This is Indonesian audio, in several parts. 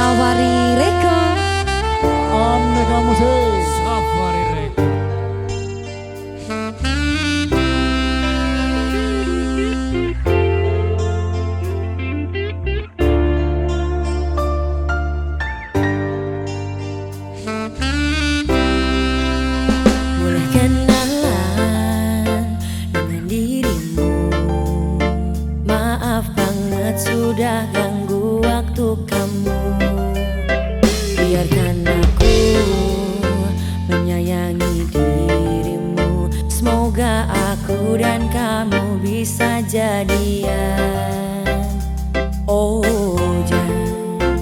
Sawari Reko Om Namo bisa jadian. Oh jangan,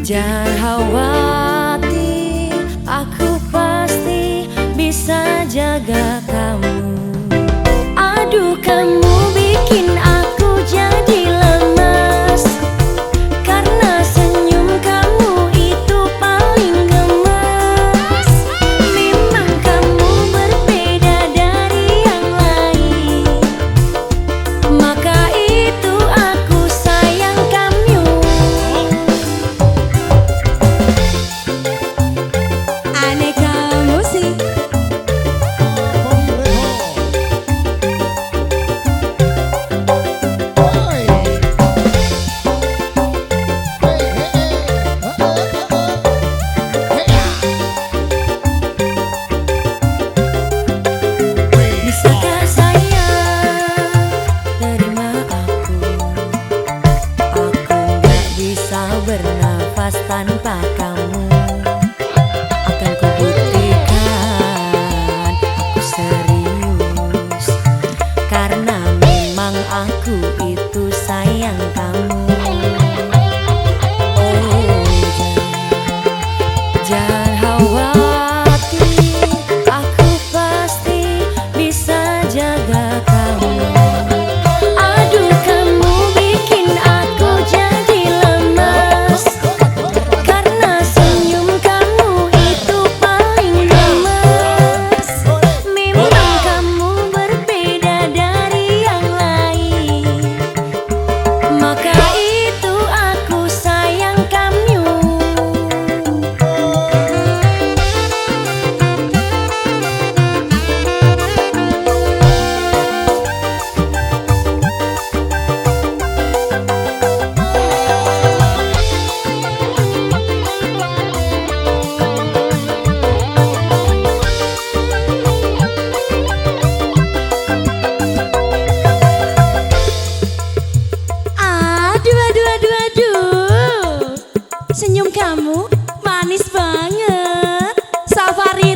jangan khawatir Aku pasti bisa jaga kamu manis banget. Safari